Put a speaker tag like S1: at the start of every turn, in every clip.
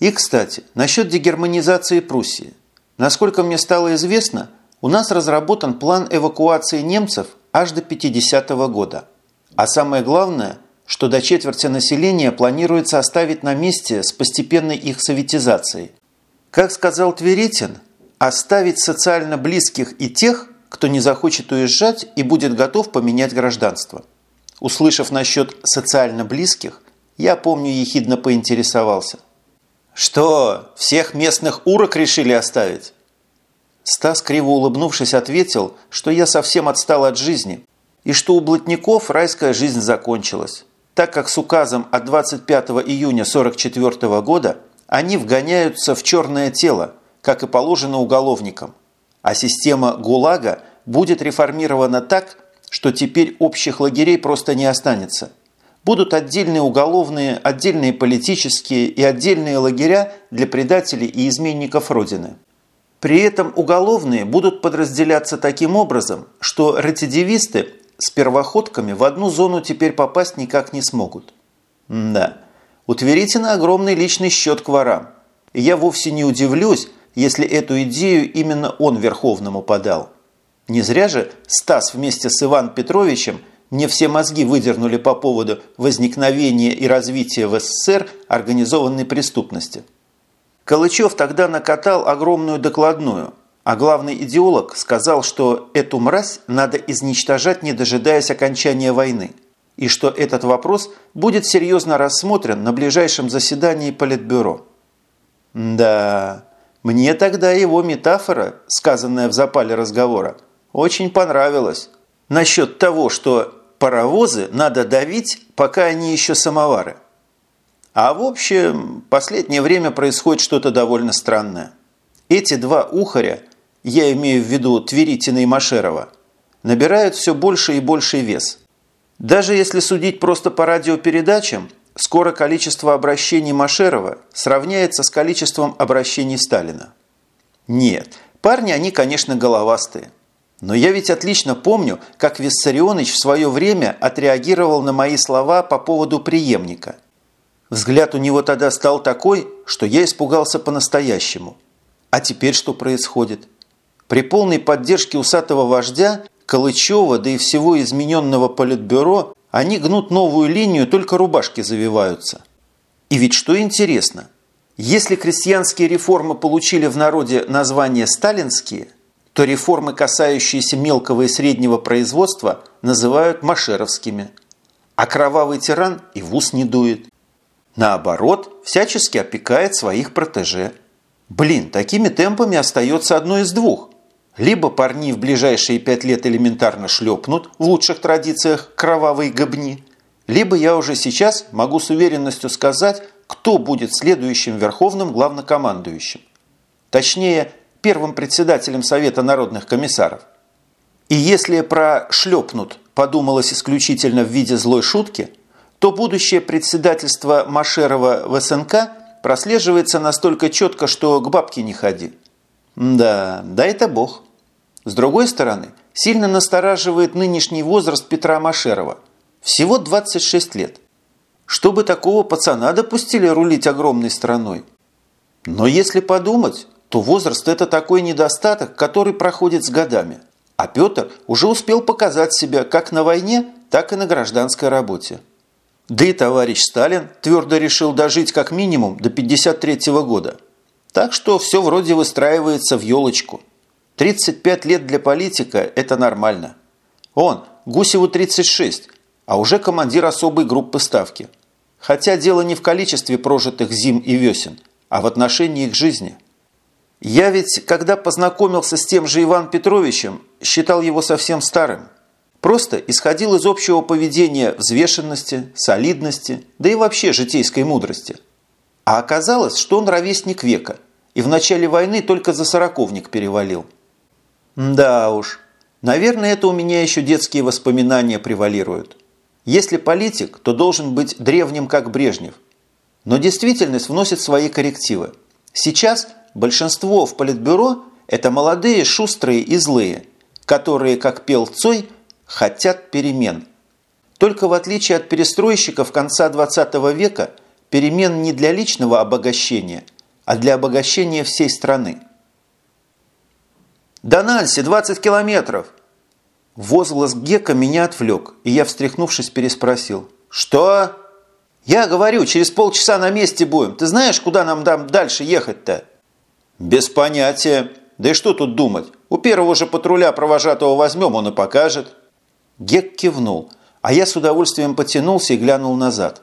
S1: И, кстати, насчет дегерманизации Пруссии. Насколько мне стало известно, у нас разработан план эвакуации немцев аж до 50 -го года. А самое главное, что до четверти населения планируется оставить на месте с постепенной их советизацией. Как сказал Тверетин, оставить социально близких и тех, кто не захочет уезжать и будет готов поменять гражданство. Услышав насчет социально близких, я, помню, ехидно поинтересовался. «Что, всех местных урок решили оставить?» Стас, криво улыбнувшись, ответил, что я совсем отстал от жизни и что у блатников райская жизнь закончилась, так как с указом от 25 июня 1944 года они вгоняются в черное тело, как и положено уголовникам, а система ГУЛАГа будет реформирована так, что теперь общих лагерей просто не останется. Будут отдельные уголовные, отдельные политические и отдельные лагеря для предателей и изменников Родины. При этом уголовные будут подразделяться таким образом, что рецидивисты с первоходками в одну зону теперь попасть никак не смогут. Да, у Тверитина огромный личный счет к ворам. И я вовсе не удивлюсь, если эту идею именно он Верховному подал. Не зря же Стас вместе с Иваном Петровичем мне все мозги выдернули по поводу возникновения и развития в СССР организованной преступности. Калычев тогда накатал огромную докладную, а главный идеолог сказал, что эту мразь надо изничтожать, не дожидаясь окончания войны, и что этот вопрос будет серьезно рассмотрен на ближайшем заседании Политбюро. Да, мне тогда его метафора, сказанная в запале разговора, очень понравилась. Насчет того, что паровозы надо давить, пока они еще самовары. А в общем, последнее время происходит что-то довольно странное. Эти два ухаря, я имею в виду Тверитина и Машерова, набирают все больше и больший вес. Даже если судить просто по радиопередачам, скоро количество обращений Машерова сравняется с количеством обращений Сталина. Нет, парни они, конечно, головастые. Но я ведь отлично помню, как Виссарионович в свое время отреагировал на мои слова по поводу преемника – Взгляд у него тогда стал такой, что я испугался по-настоящему. А теперь что происходит? При полной поддержке усатого вождя, Калычева, да и всего измененного политбюро, они гнут новую линию, только рубашки завиваются. И ведь что интересно, если крестьянские реформы получили в народе название «сталинские», то реформы, касающиеся мелкого и среднего производства, называют машеровскими. А кровавый тиран и в ус не дует. Наоборот, всячески опекает своих протеже. Блин, такими темпами остается одно из двух. Либо парни в ближайшие пять лет элементарно шлепнут в лучших традициях кровавой гобни, либо я уже сейчас могу с уверенностью сказать, кто будет следующим верховным главнокомандующим. Точнее, первым председателем Совета народных комиссаров. И если про «шлепнут» подумалось исключительно в виде злой шутки – то будущее председательство Машерова в СНК прослеживается настолько четко, что к бабке не ходи. Да, да это бог. С другой стороны, сильно настораживает нынешний возраст Петра Машерова. Всего 26 лет. Чтобы такого пацана допустили рулить огромной страной. Но если подумать, то возраст – это такой недостаток, который проходит с годами. А Петр уже успел показать себя как на войне, так и на гражданской работе. Да и товарищ Сталин твердо решил дожить как минимум до 53 -го года. Так что все вроде выстраивается в елочку. 35 лет для политика – это нормально. Он, Гусеву 36, а уже командир особой группы ставки. Хотя дело не в количестве прожитых зим и весен, а в отношении их жизни. Я ведь, когда познакомился с тем же Иван Петровичем, считал его совсем старым – Просто исходил из общего поведения взвешенности, солидности, да и вообще житейской мудрости. А оказалось, что он ровесник века, и в начале войны только за сороковник перевалил. Да уж, наверное, это у меня еще детские воспоминания превалируют. Если политик, то должен быть древним, как Брежнев. Но действительность вносит свои коррективы. Сейчас большинство в политбюро – это молодые, шустрые и злые, которые, как пел Цой – хотят перемен. Только в отличие от перестройщиков конца 20 века, перемен не для личного обогащения, а для обогащения всей страны. «До Нальси 20 километров!» Возглас Гека меня отвлек, и я, встряхнувшись, переспросил. «Что?» «Я говорю, через полчаса на месте будем. Ты знаешь, куда нам дальше ехать-то?» «Без понятия. Да и что тут думать? У первого же патруля провожатого возьмем, он и покажет». Гек кивнул, а я с удовольствием потянулся и глянул назад.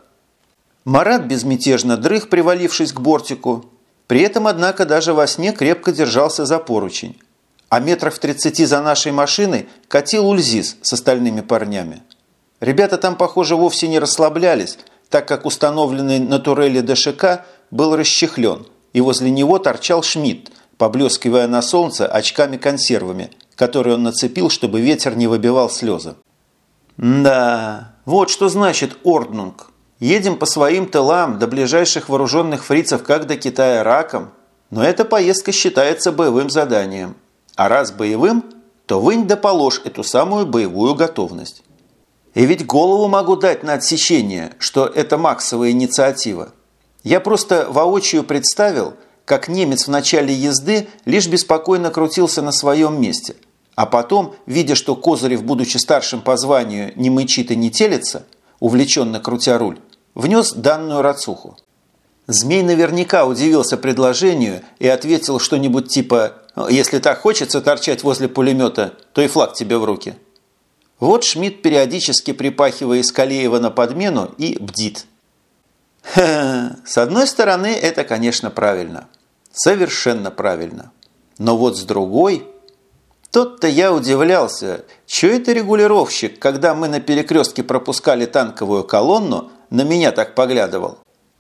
S1: Марат безмятежно дрых, привалившись к бортику. При этом, однако, даже во сне крепко держался за поручень. А метрах в тридцати за нашей машиной катил Ульзис с остальными парнями. Ребята там, похоже, вовсе не расслаблялись, так как установленный на турели ДШК был расчехлен, и возле него торчал Шмидт, поблескивая на солнце очками-консервами, которые он нацепил, чтобы ветер не выбивал слезы. «Да, вот что значит орднунг. Едем по своим тылам до ближайших вооруженных фрицев, как до Китая раком, но эта поездка считается боевым заданием. А раз боевым, то вынь да положь эту самую боевую готовность. И ведь голову могу дать на отсечение, что это максовая инициатива. Я просто воочию представил, как немец в начале езды лишь беспокойно крутился на своем месте, а потом, видя, что Козырев, будучи старшим по званию, не мычит и не телится, увлеченно крутя руль, внес данную рацуху. Змей наверняка удивился предложению и ответил что-нибудь типа «Если так хочется торчать возле пулемета, то и флаг тебе в руки». Вот Шмидт периодически припахивая Искалеева на подмену и бдит. С одной стороны, это, конечно, правильно. Совершенно правильно. Но вот с другой... Тот-то я удивлялся, что это регулировщик, когда мы на перекрестке пропускали танковую колонну, на меня так поглядывал.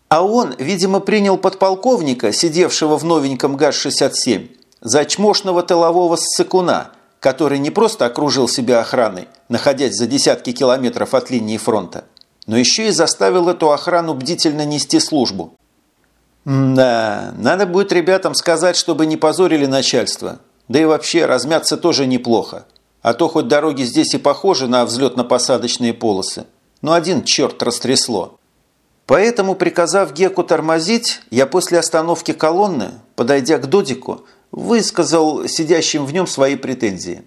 S1: А он, видимо, принял подполковника, сидевшего в новеньком ГАЗ-67, за чмошного тылового ссыкуна – который не просто окружил себя охраной, находясь за десятки километров от линии фронта, но еще и заставил эту охрану бдительно нести службу. Да, надо будет ребятам сказать, чтобы не позорили начальство. Да и вообще размяться тоже неплохо. А то хоть дороги здесь и похожи на взлетно-посадочные полосы, но один черт растрясло. Поэтому, приказав Геку тормозить, я после остановки колонны, подойдя к Додику, высказал сидящим в нем свои претензии.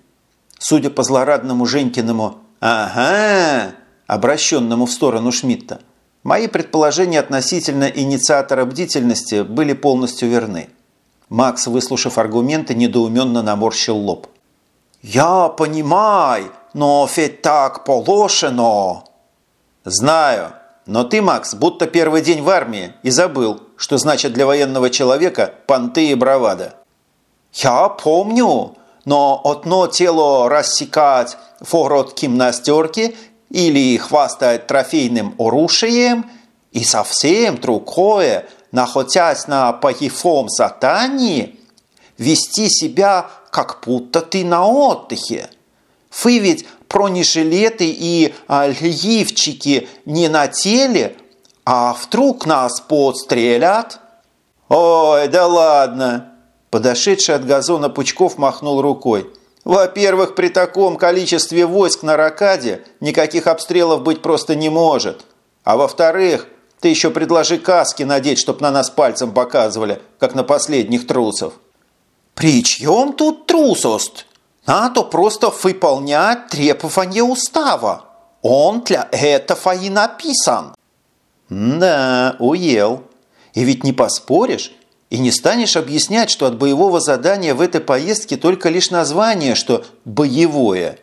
S1: Судя по злорадному Женькиному «Ага», обращенному в сторону Шмидта, мои предположения относительно инициатора бдительности были полностью верны. Макс, выслушав аргументы, недоуменно наморщил лоб. «Я понимаю, но ведь так положено!» «Знаю, но ты, Макс, будто первый день в армии и забыл, что значит для военного человека понты и бравада». Я помню, но одно тело рассекать ворот гимнастерки или хвастать трофейным оружием, и совсем другое, находясь на боевом задании, вести себя, как будто ты на отдыхе. Вы ведь бронежилеты и а, лифчики не на теле, а вдруг нас подстрелят? Ой, да ладно, Подошедший от газона Пучков махнул рукой. «Во-первых, при таком количестве войск на Ракаде никаких обстрелов быть просто не может. А во-вторых, ты еще предложи каски надеть, чтоб на нас пальцем показывали, как на последних трусов». «При чем тут трусость? Надо просто выполнять требования устава. Он для этого и написан». «Да, уел. И ведь не поспоришь, и не станешь объяснять, что от боевого задания в этой поездке только лишь название, что «боевое».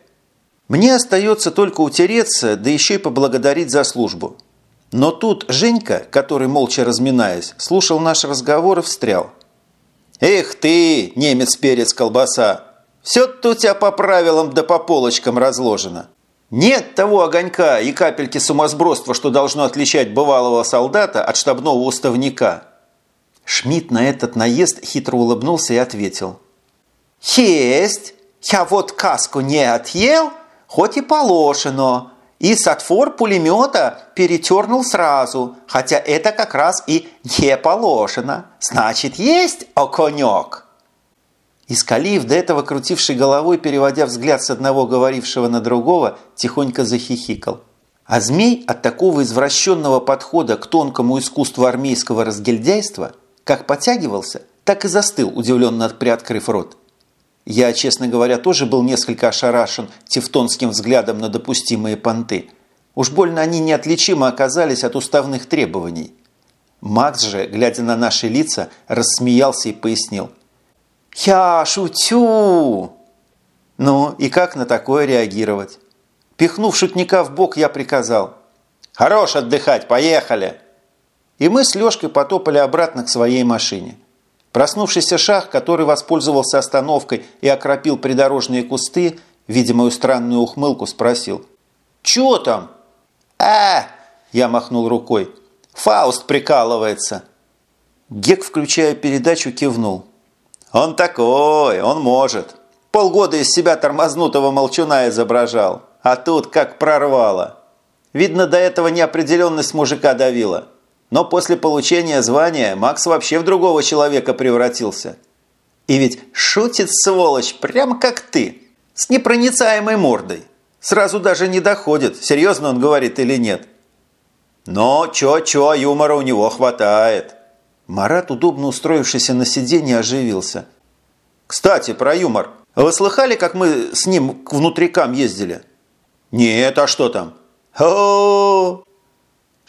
S1: Мне остается только утереться, да еще и поблагодарить за службу. Но тут Женька, который, молча разминаясь, слушал наш разговор и встрял. «Эх ты, немец-перец-колбаса! Все-то у тебя по правилам да по полочкам разложено. Нет того огонька и капельки сумасбродства, что должно отличать бывалого солдата от штабного уставника». Шмидт на этот наезд хитро улыбнулся и ответил. «Есть! Я вот каску не отъел, хоть и положено, и сотвор пулемета перетернул сразу, хотя это как раз и не положено. Значит, есть оконек!» Искалиев, до этого крутивший головой, переводя взгляд с одного говорившего на другого, тихонько захихикал. А змей от такого извращенного подхода к тонкому искусству армейского разгильдяйства как потягивался, так и застыл, удивленно приоткрыв рот. Я, честно говоря, тоже был несколько ошарашен тевтонским взглядом на допустимые понты. Уж больно они неотличимо оказались от уставных требований. Макс же, глядя на наши лица, рассмеялся и пояснил. «Я шутю!» Ну, и как на такое реагировать? Пихнув шутника в бок, я приказал. «Хорош отдыхать, поехали!» И мы с Лешкой потопали обратно к своей машине. Проснувшийся шах, который воспользовался остановкой и окропил придорожные кусты, видя мою странную ухмылку, спросил. «Чего там?» «А!» – я махнул рукой. «Фауст прикалывается!» Гек, включая передачу, кивнул. «Он такой, он может. Полгода из себя тормознутого молчуна изображал, а тут как прорвало. Видно, до этого неопределенность мужика давила». Но после получения звания Макс вообще в другого человека превратился. И ведь шутит сволочь, прям как ты, с непроницаемой мордой. Сразу даже не доходит, серьезно он говорит или нет. Но чё-чё, юмора у него хватает. Марат, удобно устроившийся на сиденье, оживился. «Кстати, про юмор. Вы слыхали, как мы с ним к внутрикам ездили?» «Нет, а что там?» «О,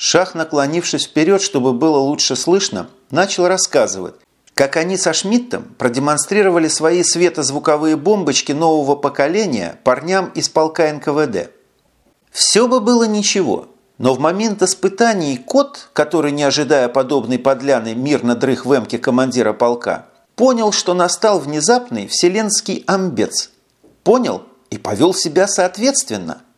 S1: Шах, наклонившись вперед, чтобы было лучше слышно, начал рассказывать, как они со Шмидтом продемонстрировали свои светозвуковые бомбочки нового поколения парням из полка НКВД. Все бы было ничего, но в момент испытаний кот, который, не ожидая подобной подляны, мирно дрых в эмке командира полка, понял, что настал внезапный вселенский амбец. Понял и повел себя соответственно –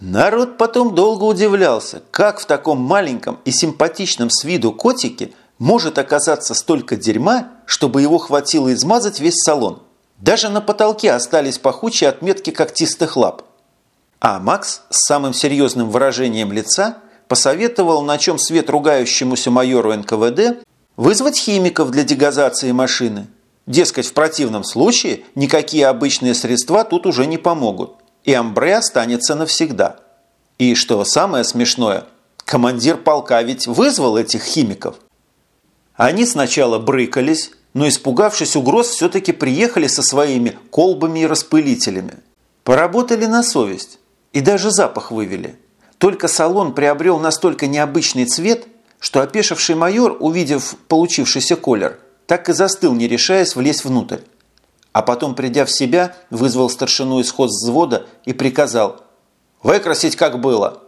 S1: Народ потом долго удивлялся, как в таком маленьком и симпатичном с виду котике может оказаться столько дерьма, чтобы его хватило измазать весь салон. Даже на потолке остались пахучие отметки когтистых лап. А Макс с самым серьезным выражением лица посоветовал, на чем свет ругающемуся майору НКВД, вызвать химиков для дегазации машины. Дескать, в противном случае никакие обычные средства тут уже не помогут и амбре останется навсегда. И что самое смешное, командир полка ведь вызвал этих химиков. Они сначала брыкались, но, испугавшись угроз, все-таки приехали со своими колбами и распылителями. Поработали на совесть и даже запах вывели. Только салон приобрел настолько необычный цвет, что опешивший майор, увидев получившийся колер, так и застыл, не решаясь влезть внутрь а потом, придя в себя, вызвал старшину из взвода и приказал «Выкрасить, как было».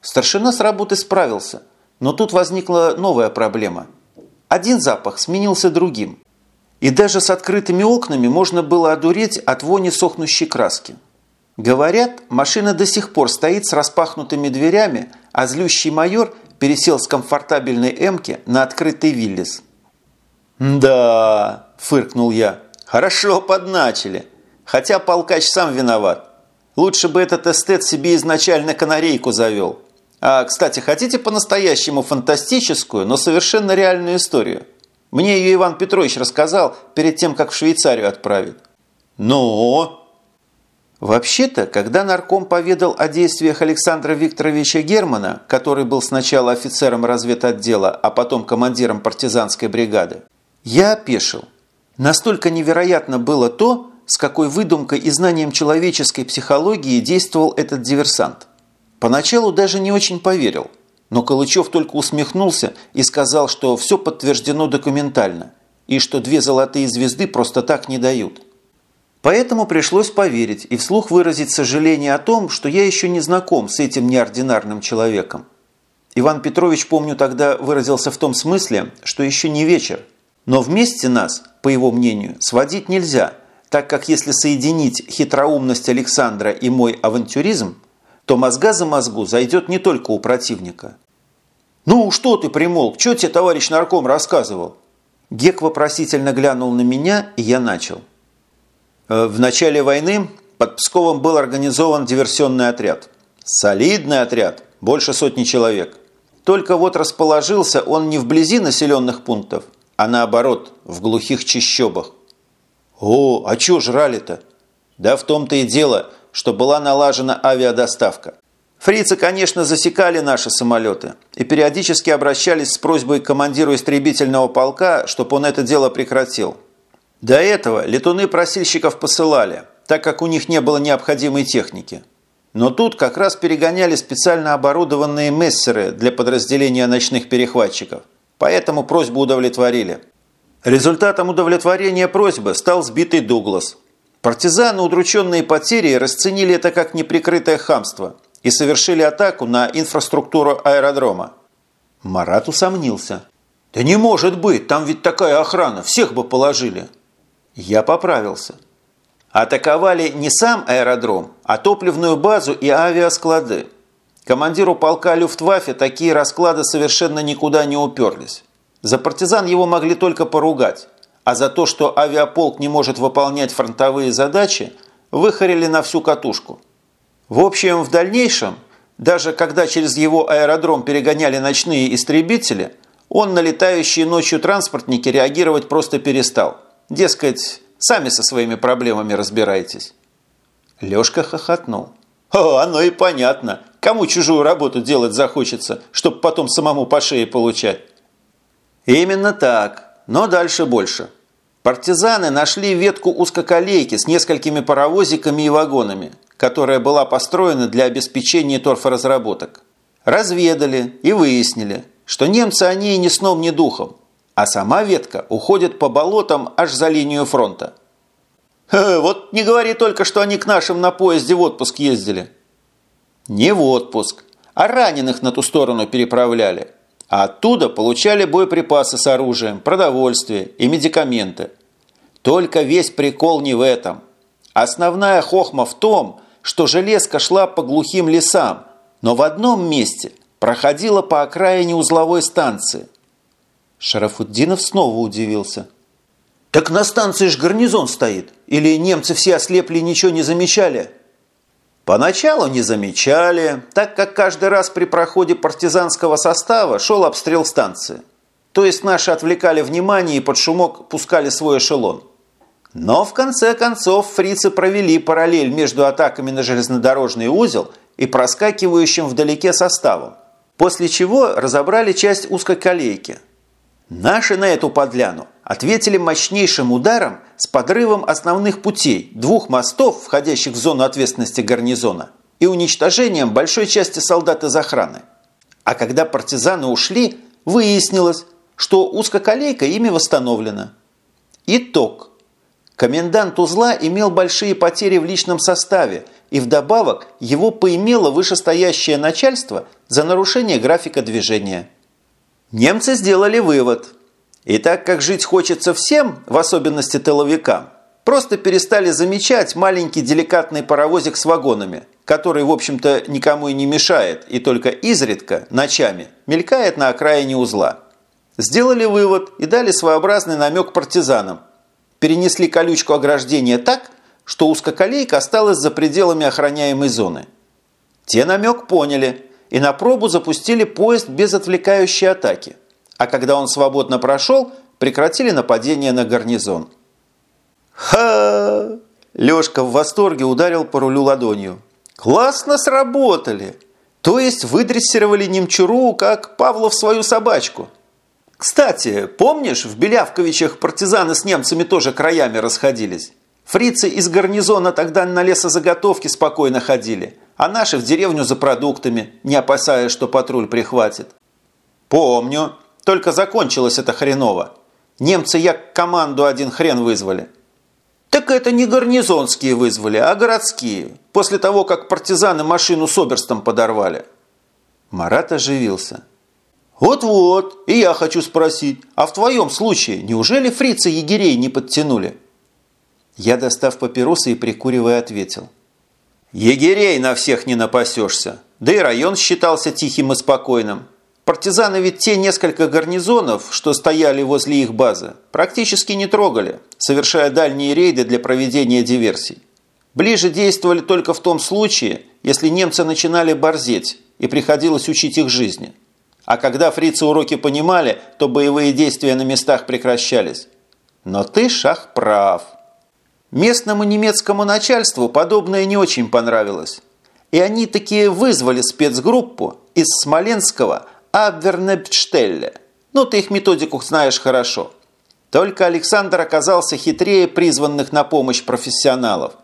S1: Старшина с работы справился, но тут возникла новая проблема. Один запах сменился другим. И даже с открытыми окнами можно было одуреть от вони сохнущей краски. Говорят, машина до сих пор стоит с распахнутыми дверями, а злющий майор пересел с комфортабельной «Эмки» на открытый «Виллис». «Да», – фыркнул я, Хорошо подначили. Хотя полкач сам виноват. Лучше бы этот эстет себе изначально канарейку завел. А, кстати, хотите по-настоящему фантастическую, но совершенно реальную историю? Мне ее Иван Петрович рассказал перед тем, как в Швейцарию отправит. Но... Вообще-то, когда нарком поведал о действиях Александра Викторовича Германа, который был сначала офицером разведотдела, а потом командиром партизанской бригады, я опешил – Настолько невероятно было то, с какой выдумкой и знанием человеческой психологии действовал этот диверсант. Поначалу даже не очень поверил, но Калычев только усмехнулся и сказал, что все подтверждено документально и что две золотые звезды просто так не дают. Поэтому пришлось поверить и вслух выразить сожаление о том, что я еще не знаком с этим неординарным человеком. Иван Петрович, помню, тогда выразился в том смысле, что еще не вечер, но вместе нас, по его мнению, сводить нельзя, так как если соединить хитроумность Александра и мой авантюризм, то мозга за мозгу зайдет не только у противника. «Ну, что ты примолк? Что тебе товарищ нарком рассказывал?» Гек вопросительно глянул на меня, и я начал. «Э, в начале войны под Псковом был организован диверсионный отряд. Солидный отряд, больше сотни человек. Только вот расположился он не вблизи населенных пунктов, а наоборот, в глухих чащобах. О, а чё жрали-то? Да в том-то и дело, что была налажена авиадоставка. Фрицы, конечно, засекали наши самолеты и периодически обращались с просьбой к командиру истребительного полка, чтобы он это дело прекратил. До этого летуны просильщиков посылали, так как у них не было необходимой техники. Но тут как раз перегоняли специально оборудованные мессеры для подразделения ночных перехватчиков, поэтому просьбу удовлетворили. Результатом удовлетворения просьбы стал сбитый Дуглас. Партизаны, удрученные потерей, расценили это как неприкрытое хамство и совершили атаку на инфраструктуру аэродрома. Марат усомнился. «Да не может быть, там ведь такая охрана, всех бы положили!» Я поправился. Атаковали не сам аэродром, а топливную базу и авиасклады. Командиру полка Люфтваффе такие расклады совершенно никуда не уперлись. За партизан его могли только поругать, а за то, что авиаполк не может выполнять фронтовые задачи, выхарили на всю катушку. В общем, в дальнейшем, даже когда через его аэродром перегоняли ночные истребители, он на летающие ночью транспортники реагировать просто перестал – Дескать, сами со своими проблемами разбирайтесь. Лёшка хохотнул. О, оно и понятно. Кому чужую работу делать захочется, чтобы потом самому по шее получать? Именно так, но дальше больше. Партизаны нашли ветку узкоколейки с несколькими паровозиками и вагонами, которая была построена для обеспечения торфоразработок. Разведали и выяснили, что немцы о ней ни сном, ни духом, а сама ветка уходит по болотам аж за линию фронта. вот не говори только, что они к нашим на поезде в отпуск ездили. Не в отпуск, а раненых на ту сторону переправляли. А оттуда получали боеприпасы с оружием, продовольствие и медикаменты. Только весь прикол не в этом. Основная хохма в том, что железка шла по глухим лесам, но в одном месте проходила по окраине узловой станции – Шарафуддинов снова удивился. «Так на станции ж гарнизон стоит. Или немцы все ослепли и ничего не замечали?» Поначалу не замечали, так как каждый раз при проходе партизанского состава шел обстрел станции. То есть наши отвлекали внимание и под шумок пускали свой эшелон. Но в конце концов фрицы провели параллель между атаками на железнодорожный узел и проскакивающим вдалеке составом, после чего разобрали часть узкой колейки – Наши на эту подляну ответили мощнейшим ударом с подрывом основных путей двух мостов, входящих в зону ответственности гарнизона, и уничтожением большой части солдат из охраны. А когда партизаны ушли, выяснилось, что узкоколейка ими восстановлена. Итог. Комендант узла имел большие потери в личном составе, и вдобавок его поимело вышестоящее начальство за нарушение графика движения. Немцы сделали вывод. И так как жить хочется всем, в особенности тыловикам, просто перестали замечать маленький деликатный паровозик с вагонами, который, в общем-то, никому и не мешает, и только изредка, ночами, мелькает на окраине узла. Сделали вывод и дали своеобразный намек партизанам. Перенесли колючку ограждения так, что узкоколейка осталась за пределами охраняемой зоны. Те намек поняли – и на пробу запустили поезд без отвлекающей атаки. А когда он свободно прошел, прекратили нападение на гарнизон. «Ха!» Лёшка в восторге ударил по рулю ладонью. «Классно сработали! То есть выдрессировали немчуру, как Павлов свою собачку. Кстати, помнишь, в Белявковичах партизаны с немцами тоже краями расходились? Фрицы из гарнизона тогда на лесозаготовки спокойно ходили, а наши в деревню за продуктами, не опасаясь, что патруль прихватит. Помню, только закончилось это хреново. Немцы як команду один хрен вызвали. Так это не гарнизонские вызвали, а городские, после того, как партизаны машину с оберстом подорвали. Марат оживился. «Вот-вот, и я хочу спросить, а в твоем случае неужели фрицы егерей не подтянули?» Я, достав папиросы и прикуривая, ответил. «Егерей на всех не напасешься. Да и район считался тихим и спокойным. Партизаны ведь те несколько гарнизонов, что стояли возле их базы, практически не трогали, совершая дальние рейды для проведения диверсий. Ближе действовали только в том случае, если немцы начинали борзеть и приходилось учить их жизни. А когда фрицы уроки понимали, то боевые действия на местах прекращались. Но ты, Шах, прав. Местному немецкому начальству подобное не очень понравилось. и они такие вызвали спецгруппу из Смоленского Абвернепштелля. Ну, ты их методику знаешь хорошо. Только Александр оказался хитрее призванных на помощь профессионалов.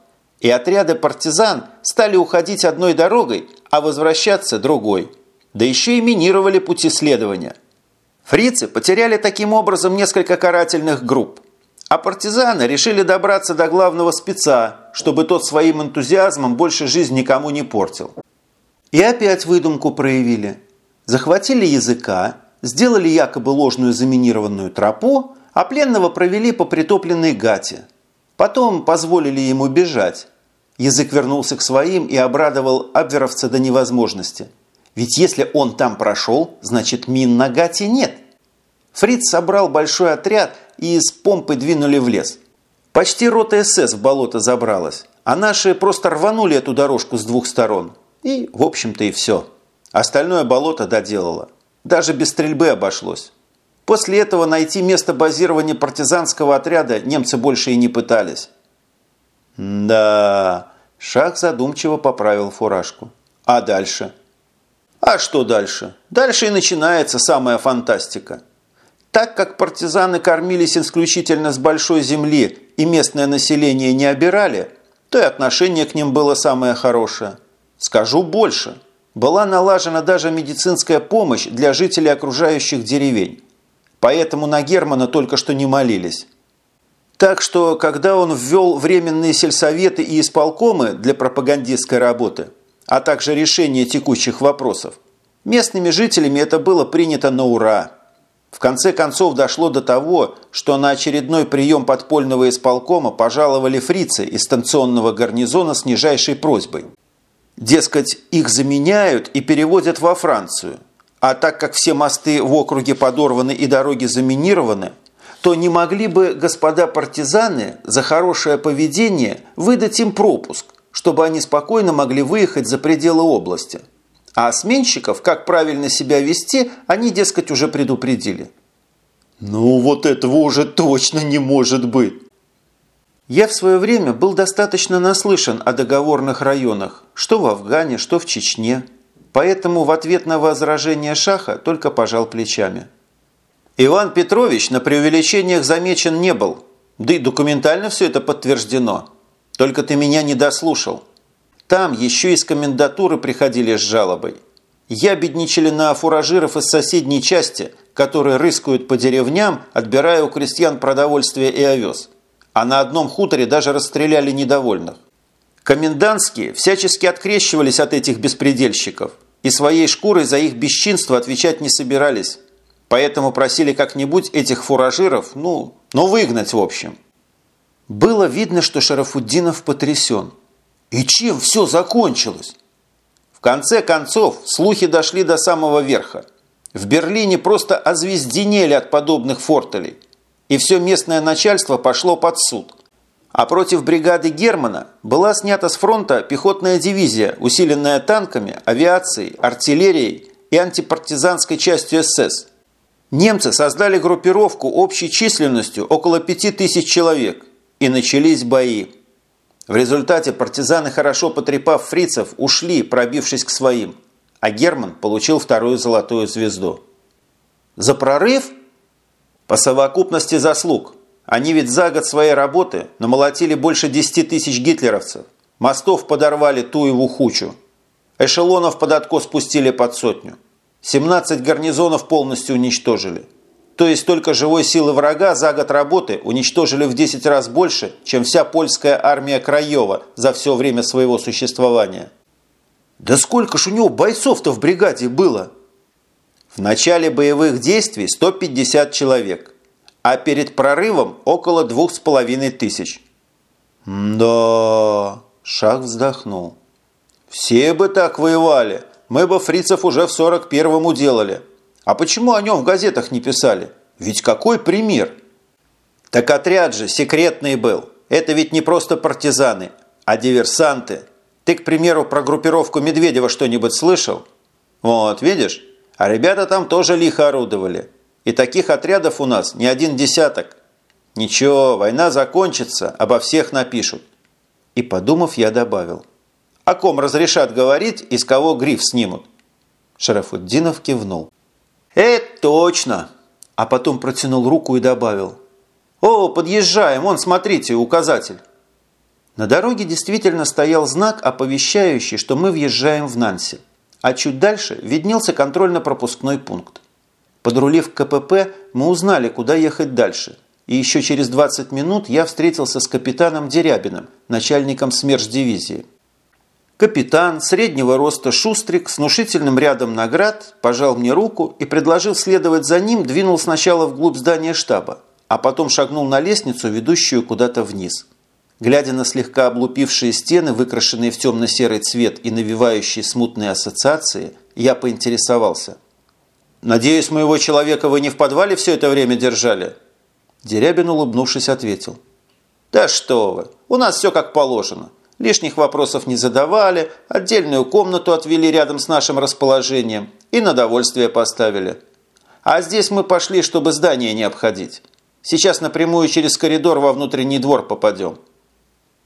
S1: И отряды партизан стали уходить одной дорогой, а возвращаться другой. Да еще и минировали пути следования. Фрицы потеряли таким образом несколько карательных групп. А партизаны решили добраться до главного спеца, чтобы тот своим энтузиазмом больше жизнь никому не портил. И опять выдумку проявили. Захватили языка, сделали якобы ложную заминированную тропу, а пленного провели по притопленной гате. Потом позволили ему бежать. Язык вернулся к своим и обрадовал абверовца до невозможности. Ведь если он там прошел, значит мин на гате нет. Фриц собрал большой отряд и с помпой двинули в лес. Почти рота СС в болото забралась, а наши просто рванули эту дорожку с двух сторон. И, в общем-то, и все. Остальное болото доделало. Даже без стрельбы обошлось. После этого найти место базирования партизанского отряда немцы больше и не пытались. Да, Шах задумчиво поправил фуражку. А дальше? А что дальше? Дальше и начинается самая фантастика. Так как партизаны кормились исключительно с большой земли и местное население не обирали, то и отношение к ним было самое хорошее. Скажу больше. Была налажена даже медицинская помощь для жителей окружающих деревень. Поэтому на Германа только что не молились. Так что, когда он ввел временные сельсоветы и исполкомы для пропагандистской работы, а также решения текущих вопросов, местными жителями это было принято на ура. В конце концов дошло до того, что на очередной прием подпольного исполкома пожаловали фрицы из станционного гарнизона с нижайшей просьбой. Дескать, их заменяют и переводят во Францию – а так как все мосты в округе подорваны и дороги заминированы, то не могли бы господа партизаны за хорошее поведение выдать им пропуск, чтобы они спокойно могли выехать за пределы области. А сменщиков, как правильно себя вести, они, дескать, уже предупредили.
S2: Ну вот этого уже точно не может быть.
S1: Я в свое время был достаточно наслышан о договорных районах, что в Афгане, что в Чечне – Поэтому в ответ на возражение Шаха только пожал плечами. Иван Петрович на преувеличениях замечен не был, да и документально все это подтверждено. Только ты меня не дослушал. Там еще из комендатуры приходили с жалобой. Я бедничали на фуражиров из соседней части, которые рыскают по деревням, отбирая у крестьян продовольствие и овес. А на одном хуторе даже расстреляли недовольных. Комендантские всячески открещивались от этих беспредельщиков – и своей шкурой за их бесчинство отвечать не собирались. Поэтому просили как-нибудь этих фуражиров, ну, ну выгнать в общем. Было видно, что Шарафуддинов потрясен. И чем все закончилось? В конце концов, слухи дошли до самого верха. В Берлине просто озвезденели от подобных фортелей. И все местное начальство пошло под суд – а против бригады Германа была снята с фронта пехотная дивизия, усиленная танками, авиацией, артиллерией и антипартизанской частью СС. Немцы создали группировку общей численностью около 5000 человек, и начались бои. В результате партизаны, хорошо потрепав фрицев, ушли, пробившись к своим, а Герман получил вторую золотую звезду. За прорыв? По совокупности заслуг – они ведь за год своей работы намолотили больше 10 тысяч гитлеровцев. Мостов подорвали Туеву хучу. Эшелонов под откос спустили под сотню. 17 гарнизонов полностью уничтожили. То есть только живой силы врага за год работы уничтожили в 10 раз больше, чем вся польская армия Краева за все время своего существования. Да сколько ж у него бойцов-то в бригаде было? В начале боевых действий 150 человек а перед прорывом около двух с половиной тысяч. «Да...» – Шах вздохнул. «Все бы так воевали. Мы бы фрицев уже в сорок первом уделали. А почему о нем в газетах не писали? Ведь какой пример?» «Так отряд же секретный был. Это ведь не просто партизаны, а диверсанты. Ты, к примеру, про группировку Медведева что-нибудь слышал? Вот, видишь? А ребята там тоже лихо орудовали. И таких отрядов у нас не один десяток. Ничего, война закончится, обо всех напишут. И подумав, я добавил. О ком разрешат говорить и с кого гриф снимут?» Шарафуддинов кивнул. «Это точно!» А потом протянул руку и добавил. «О, подъезжаем, вон, смотрите, указатель!» На дороге действительно стоял знак, оповещающий, что мы въезжаем в Нанси, а чуть дальше виднелся контрольно-пропускной пункт. Подрулив к КПП, мы узнали, куда ехать дальше, и еще через 20 минут я встретился с капитаном Дерябиным, начальником СМЕРШ-дивизии. Капитан среднего роста Шустрик с внушительным рядом наград пожал мне руку и, предложив следовать за ним, двинул сначала вглубь здания штаба, а потом шагнул на лестницу, ведущую куда-то вниз – Глядя на слегка облупившие стены, выкрашенные в темно-серый цвет и навевающие смутные ассоциации, я поинтересовался. «Надеюсь, моего человека вы не в подвале все это время держали?» Дерябин, улыбнувшись, ответил. «Да что вы, у нас все как положено. Лишних вопросов не задавали, отдельную комнату отвели рядом с нашим расположением и на довольствие поставили. А здесь мы пошли, чтобы здание не обходить. Сейчас напрямую через коридор во внутренний двор попадем».